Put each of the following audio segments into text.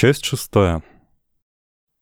Часть шестая.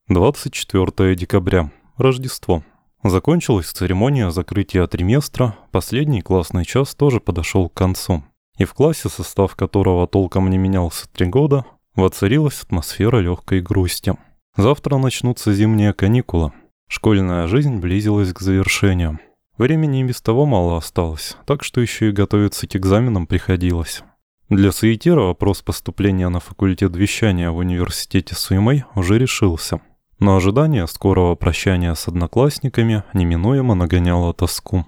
24 декабря. Рождество. Закончилась церемония закрытия триместра, последний классный час тоже подошел к концу. И в классе, состав которого толком не менялся три года, воцарилась атмосфера легкой грусти. Завтра начнутся зимние каникулы. Школьная жизнь близилась к завершению. Времени и без того мало осталось, так что еще и готовиться к экзаменам приходилось. Для Саитира вопрос поступления на факультет вещания в университете Суймэй уже решился. Но ожидание скорого прощания с одноклассниками неминуемо нагоняло тоску.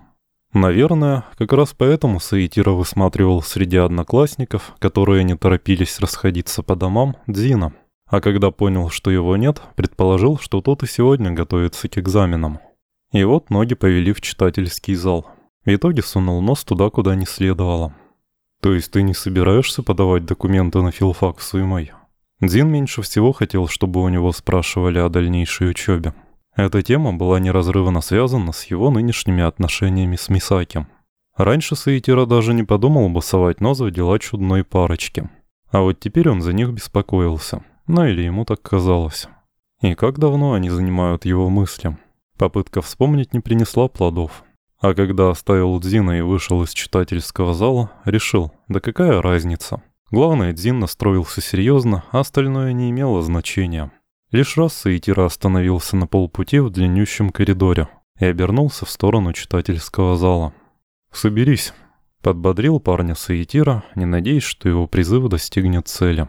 Наверное, как раз поэтому Саитира высматривал среди одноклассников, которые не торопились расходиться по домам, Дзина. А когда понял, что его нет, предположил, что тот и сегодня готовится к экзаменам. И вот ноги повели в читательский зал. В итоге сунул нос туда, куда не следовало. То есть ты не собираешься подавать документы на филфак в Суймай? Дин меньше всего хотел, чтобы у него спрашивали о дальнейшей учебе. Эта тема была неразрывно связана с его нынешними отношениями с Мисаки. Раньше Саитира даже не подумал бы совать нос в дела чудной парочки. А вот теперь он за них беспокоился. Ну или ему так казалось. И как давно они занимают его мысли. Попытка вспомнить не принесла плодов. А когда оставил Дзина и вышел из читательского зала, решил, да какая разница. Главное, Дзин настроился серьезно, а остальное не имело значения. Лишь раз Саитира остановился на полпути в длиннющем коридоре и обернулся в сторону читательского зала. «Соберись», — подбодрил парня Саитира, не надеясь, что его призыв достигнет цели.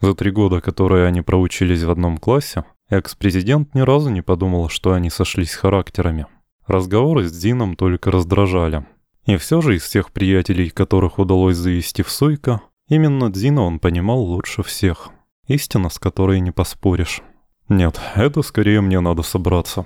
За три года, которые они проучились в одном классе, экс-президент ни разу не подумал, что они сошлись характерами. Разговоры с Дином только раздражали. И все же из всех приятелей, которых удалось завести в Суйка, именно Дина он понимал лучше всех. Истина, с которой не поспоришь. Нет, это скорее мне надо собраться.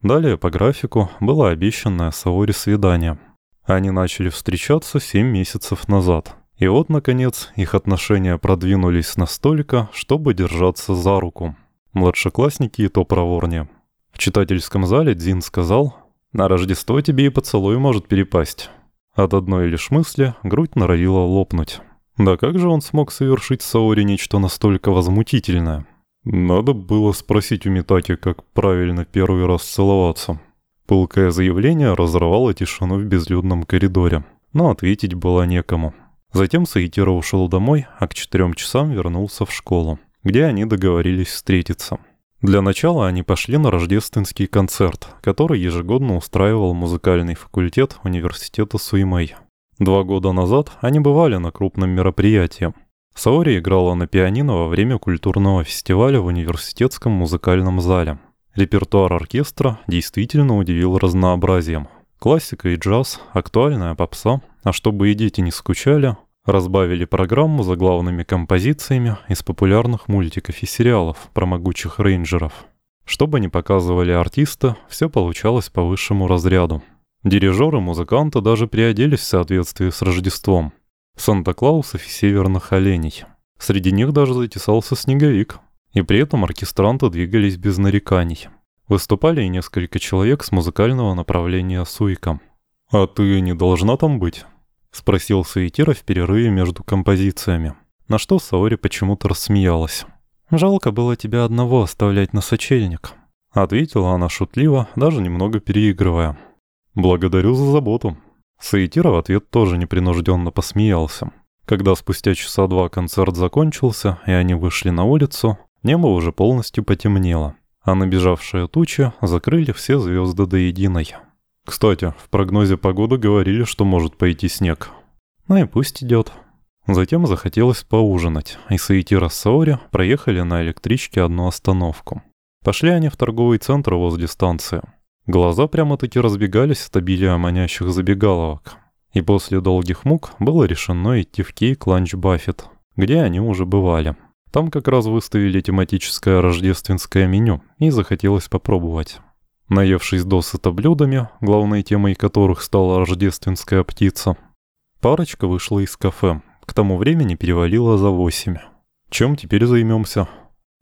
Далее по графику было обещанное Саори свидание. Они начали встречаться 7 месяцев назад. И вот, наконец, их отношения продвинулись настолько, чтобы держаться за руку. Младшеклассники и то проворнее. В читательском зале Дин сказал, на Рождество тебе и поцелуй может перепасть. От одной лишь мысли грудь норовила лопнуть. Да как же он смог совершить Саори нечто настолько возмутительное? Надо было спросить у Митаки, как правильно первый раз целоваться. Пылкое заявление разорвало тишину в безлюдном коридоре, но ответить было некому. Затем Саитира ушел домой, а к четырем часам вернулся в школу, где они договорились встретиться. Для начала они пошли на рождественский концерт, который ежегодно устраивал музыкальный факультет университета Суимэй. Два года назад они бывали на крупном мероприятии. Саори играла на пианино во время культурного фестиваля в университетском музыкальном зале. Репертуар оркестра действительно удивил разнообразием. Классика и джаз, актуальная попса, а чтобы и дети не скучали, Разбавили программу заглавными композициями из популярных мультиков и сериалов про могучих рейнджеров. Что бы ни показывали артисты, все получалось по высшему разряду. Дирижеры музыканты даже приоделись в соответствии с Рождеством. Санта-Клаусов и северных оленей. Среди них даже затесался снеговик. И при этом оркестранты двигались без нареканий. Выступали и несколько человек с музыкального направления Суика. «А ты не должна там быть?» — спросил Саитира в перерыве между композициями. На что Саори почему-то рассмеялась. «Жалко было тебя одного оставлять на сочельник», — ответила она шутливо, даже немного переигрывая. «Благодарю за заботу». Саитира в ответ тоже непринужденно посмеялся. Когда спустя часа два концерт закончился, и они вышли на улицу, небо уже полностью потемнело, а набежавшие тучи закрыли все звезды до единой. Кстати, в прогнозе погоды говорили, что может пойти снег. Ну и пусть идет. Затем захотелось поужинать, и Саитира с Саори проехали на электричке одну остановку. Пошли они в торговый центр возле станции. Глаза прямо-таки разбегались от обилия манящих забегаловок. И после долгих мук было решено идти в Кейк Ланч Баффет, где они уже бывали. Там как раз выставили тематическое рождественское меню, и захотелось попробовать. Наевшись досыта блюдами, главной темой которых стала рождественская птица, парочка вышла из кафе. К тому времени перевалила за восемь. Чем теперь займемся?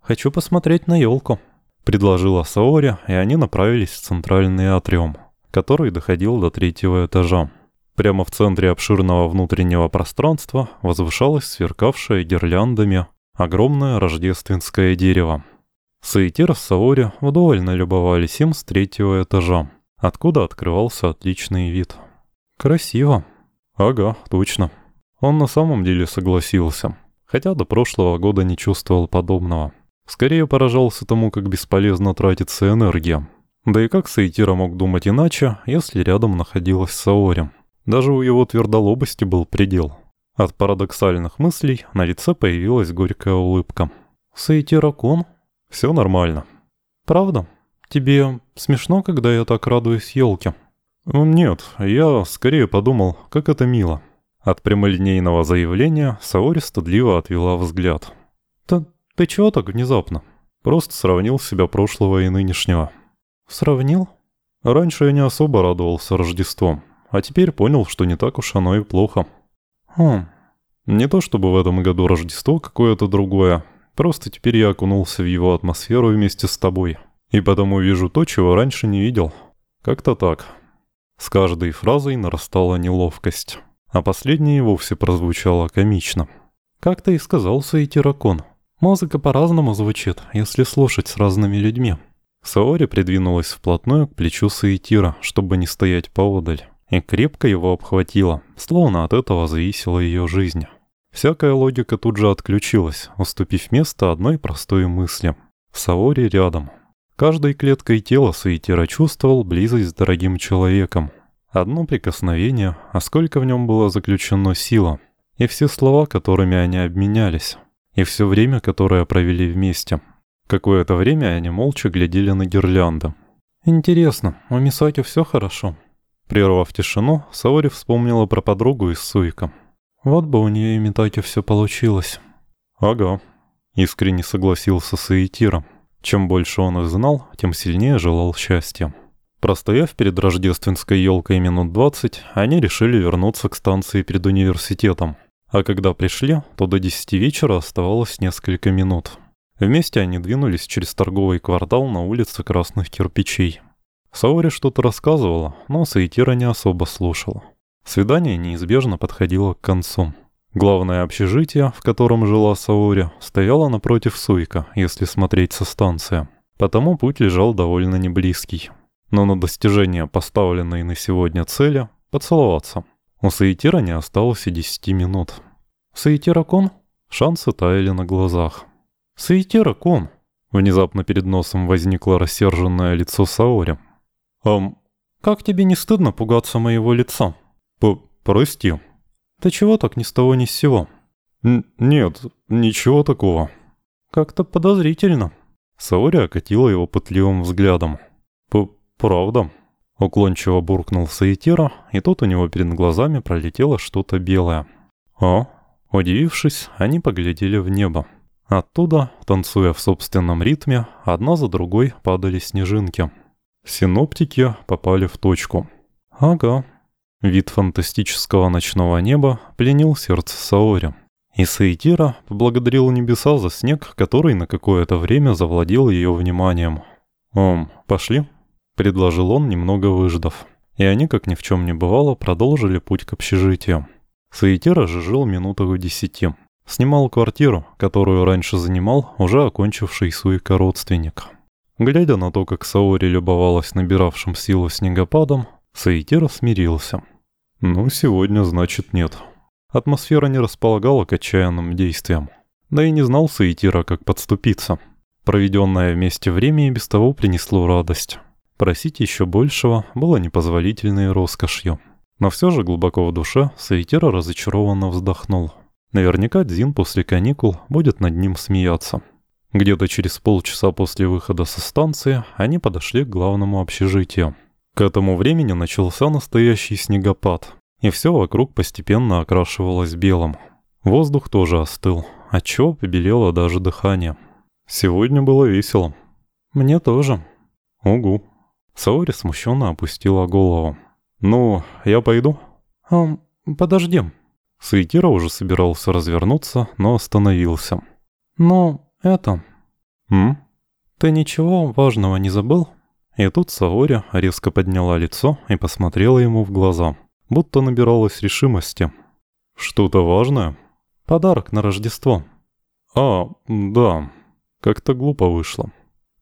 Хочу посмотреть на елку, предложила Саори, и они направились в центральный атриум, который доходил до третьего этажа. Прямо в центре обширного внутреннего пространства возвышалась сверкавшая гирляндами Огромное рождественское дерево. Саитира с Саори вдоволь налюбовались им с третьего этажа, откуда открывался отличный вид. Красиво. Ага, точно. Он на самом деле согласился, хотя до прошлого года не чувствовал подобного. Скорее поражался тому, как бесполезно тратится энергия. Да и как Саитира мог думать иначе, если рядом находилась Саори? Даже у его твердолобости был предел. От парадоксальных мыслей на лице появилась горькая улыбка. «Саитира-кун?» «Все нормально». «Правда? Тебе смешно, когда я так радуюсь елке?» «Нет, я скорее подумал, как это мило». От прямолинейного заявления Саори стыдливо отвела взгляд. «Ты, ты чего так внезапно?» Просто сравнил себя прошлого и нынешнего. «Сравнил?» Раньше я не особо радовался Рождеством, а теперь понял, что не так уж оно и плохо. Хм, не то чтобы в этом году Рождество какое-то другое, просто теперь я окунулся в его атмосферу вместе с тобой. И потому вижу то, чего раньше не видел. Как-то так. С каждой фразой нарастала неловкость, а последняя вовсе прозвучала комично. Как ты и сказал, Саитиракон, музыка по-разному звучит, если слушать с разными людьми. Саори придвинулась вплотную к плечу Саитира, чтобы не стоять поодаль и крепко его обхватила, словно от этого зависела ее жизнь. Всякая логика тут же отключилась, уступив место одной простой мысли. Саори рядом. Каждой клеткой тела Саитира чувствовал близость с дорогим человеком. Одно прикосновение, а сколько в нем было заключено сила, и все слова, которыми они обменялись, и все время, которое провели вместе. Какое-то время они молча глядели на гирлянды. «Интересно, у Мисаки все хорошо?» Прервав тишину, Саори вспомнила про подругу из Суика. Вот бы у нее и Митаки все получилось. Ага. Искренне согласился Саитира. Чем больше он их знал, тем сильнее желал счастья. Простояв перед рождественской елкой минут двадцать, они решили вернуться к станции перед университетом. А когда пришли, то до десяти вечера оставалось несколько минут. Вместе они двинулись через торговый квартал на улице Красных Кирпичей. Саори что-то рассказывала, но Саитира не особо слушала. Свидание неизбежно подходило к концу. Главное общежитие, в котором жила Саори, стояло напротив Суика, если смотреть со станции. Потому путь лежал довольно неблизкий. Но на достижение поставленной на сегодня цели – поцеловаться. У Саитира не осталось и десяти минут. «Саитира-кон?» Шансы таяли на глазах. «Саитира-кун?» Внезапно перед носом возникло рассерженное лицо Саори. «Эм, как тебе не стыдно пугаться моего лица?» П «Прости». «Ты чего так ни с того ни с сего?» Н «Нет, ничего такого». «Как-то подозрительно». Саори окатила его пытливым взглядом. П «Правда?» Уклончиво буркнул Саитира, и тут у него перед глазами пролетело что-то белое. «А?» Удивившись, они поглядели в небо. Оттуда, танцуя в собственном ритме, одна за другой падали снежинки. Синоптики попали в точку. Ага. Вид фантастического ночного неба пленил сердце Саори. И Саитира поблагодарил небеса за снег, который на какое-то время завладел ее вниманием. «Ом, пошли?» — предложил он, немного выждав. И они, как ни в чем не бывало, продолжили путь к общежитию. Саитира же жил минутах в десяти. Снимал квартиру, которую раньше занимал уже окончивший Суика родственник. Глядя на то, как Саори любовалась набиравшим силу снегопадом, Саитира смирился. «Ну, сегодня, значит, нет». Атмосфера не располагала к отчаянным действиям. Да и не знал Саитира, как подступиться. Проведенное вместе время и без того принесло радость. Просить еще большего было непозволительной роскошью. Но все же глубоко в душе Саитира разочарованно вздохнул. Наверняка Дзин после каникул будет над ним смеяться. Где-то через полчаса после выхода со станции они подошли к главному общежитию. К этому времени начался настоящий снегопад, и все вокруг постепенно окрашивалось белым. Воздух тоже остыл, отчего побелело даже дыхание. Сегодня было весело. Мне тоже. Угу. Саори смущенно опустила голову. «Ну, я пойду?» «Эм, подождем». Саитира уже собирался развернуться, но остановился. «Ну, «Это...» «М? Ты ничего важного не забыл?» И тут Саори резко подняла лицо и посмотрела ему в глаза, будто набиралась решимости. «Что-то важное?» «Подарок на Рождество». А, да. Как-то глупо вышло.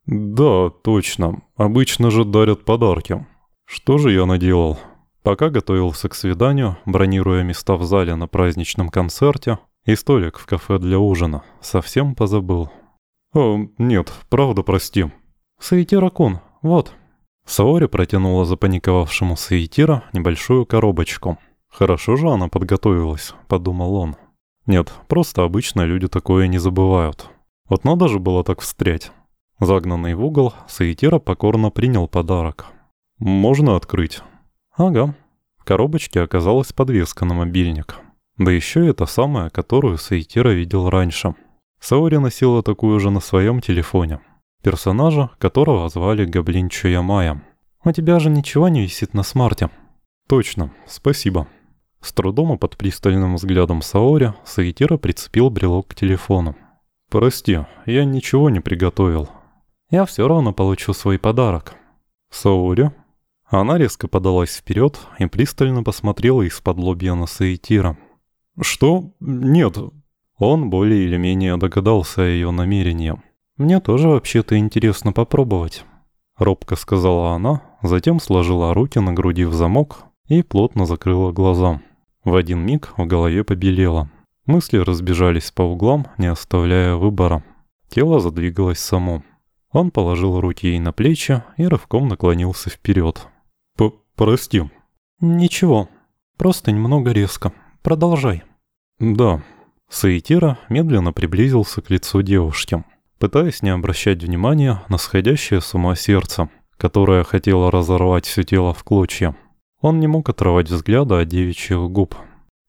Да, точно. Обычно же дарят подарки. Что же я наделал? Пока готовился к свиданию, бронируя места в зале на праздничном концерте и столик в кафе для ужина, совсем позабыл. «О, нет, правда, прости». «Саитира-кун, вот». Саори протянула запаниковавшему Саитира небольшую коробочку. «Хорошо же она подготовилась», — подумал он. «Нет, просто обычно люди такое не забывают. Вот надо же было так встрять». Загнанный в угол, Саитира покорно принял подарок. «Можно открыть?» «Ага». В коробочке оказалась подвеска на мобильник. Да еще и та самая, которую Саитира видел раньше. Саори носила такую же на своем телефоне. Персонажа, которого звали Гоблинчо Ямая. «У тебя же ничего не висит на смарте». «Точно, спасибо». С трудом и под пристальным взглядом Саори Саитира прицепил брелок к телефону. «Прости, я ничего не приготовил». «Я все равно получу свой подарок». «Саори?» Она резко подалась вперед и пристально посмотрела из-под лобья на Саитира. «Что? Нет». Он более или менее догадался о ее намерении. «Мне тоже вообще-то интересно попробовать», — робко сказала она, затем сложила руки на груди в замок и плотно закрыла глаза. В один миг в голове побелело. Мысли разбежались по углам, не оставляя выбора. Тело задвигалось само. Он положил руки ей на плечи и рывком наклонился вперед. П «Прости». «Ничего, просто немного резко. Продолжай». «Да». Саитира медленно приблизился к лицу девушки, пытаясь не обращать внимания на сходящее с ума сердце, которое хотело разорвать все тело в клочья. Он не мог отрывать взгляда от девичьих губ.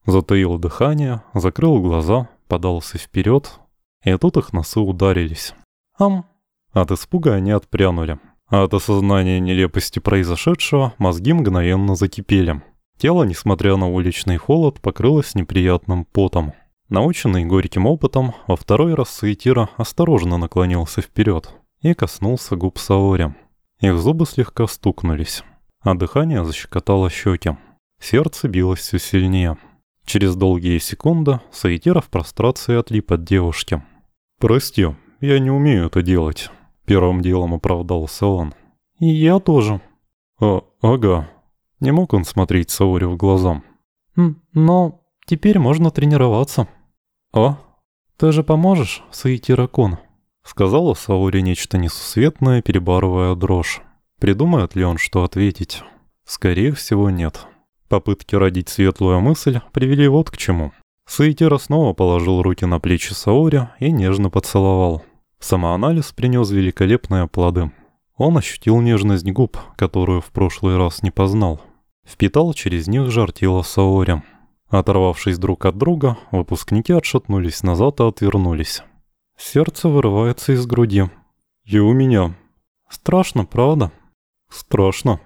Затаил дыхание, закрыл глаза, подался вперед, и тут их носы ударились. «Ам!» От испуга они отпрянули. А от осознания нелепости произошедшего мозги мгновенно закипели. Тело, несмотря на уличный холод, покрылось неприятным потом. Наученный горьким опытом, во второй раз Саитира осторожно наклонился вперед и коснулся губ Саори. Их зубы слегка стукнулись, а дыхание защекотало щеки. Сердце билось все сильнее. Через долгие секунды Саитира в прострации отлип от девушки. «Прости, я не умею это делать». Первым делом оправдался он. «И я тоже». «А, ага». Не мог он смотреть Саори в глаза. «Но теперь можно тренироваться». «А? Ты же поможешь, Саитиракон?» Сказала Саори нечто несусветное, перебарывая дрожь. Придумает ли он, что ответить? Скорее всего, нет. Попытки родить светлую мысль привели вот к чему. Саитира снова положил руки на плечи Саори и нежно поцеловал. Самоанализ принес великолепные плоды. Он ощутил нежность губ, которую в прошлый раз не познал. Впитал через них жар тела Саори. Оторвавшись друг от друга, выпускники отшатнулись назад и отвернулись. Сердце вырывается из груди. И у меня. Страшно, правда? Страшно.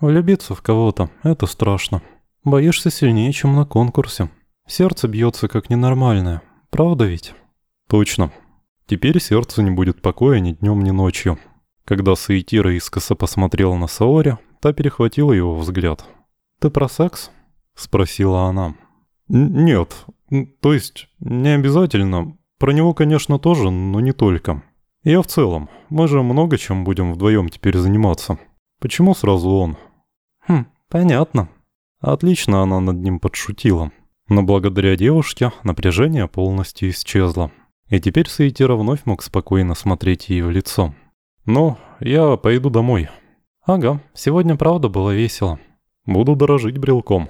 Влюбиться в кого-то — это страшно. Боишься сильнее, чем на конкурсе. Сердце бьется как ненормальное. Правда ведь? Точно. Теперь сердцу не будет покоя ни днем, ни ночью. Когда Саитира искоса посмотрела на Саори, та перехватила его взгляд. «Ты про секс?» — спросила она. «Нет, то есть не обязательно. Про него, конечно, тоже, но не только. Я в целом. Мы же много чем будем вдвоем теперь заниматься. Почему сразу он?» «Хм, понятно». Отлично она над ним подшутила. Но благодаря девушке напряжение полностью исчезло. И теперь Саитира вновь мог спокойно смотреть ей в лицо. «Ну, я пойду домой». «Ага, сегодня правда было весело. Буду дорожить брелком».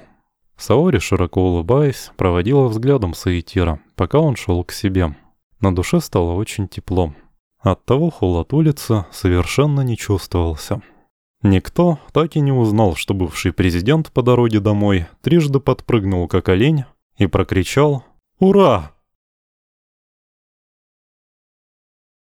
Саори, широко улыбаясь, проводила взглядом Саитира, пока он шел к себе. На душе стало очень тепло. Оттого холод улицы совершенно не чувствовался. Никто так и не узнал, что бывший президент по дороге домой трижды подпрыгнул как олень и прокричал «Ура!»